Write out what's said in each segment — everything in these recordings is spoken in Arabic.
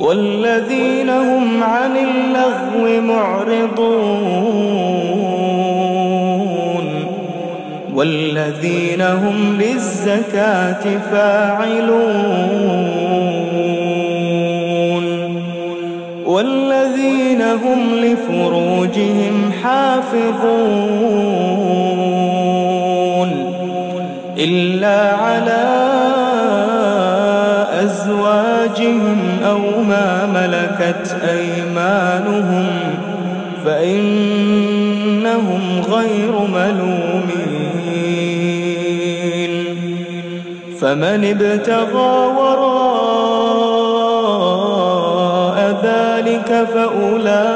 والذين هم عن اللغو معرضون والذين هم للزكاة فاعلون والذين هم لفروجهم حافظون إلا على أزواجهم أو ما ملكت أيمانهم فإنهم غير ملومين فمن ابتغى وراء ذلك فأولئك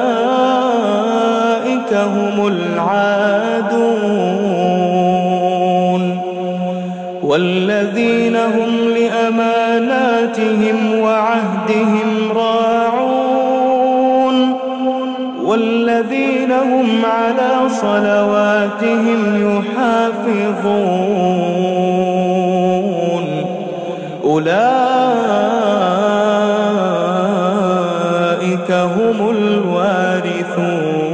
هم العادون والذين هم لأماناتهم وعهدهم راعون. والذين هم على صلواتهم يحافظون. أولئك هم الوارثون.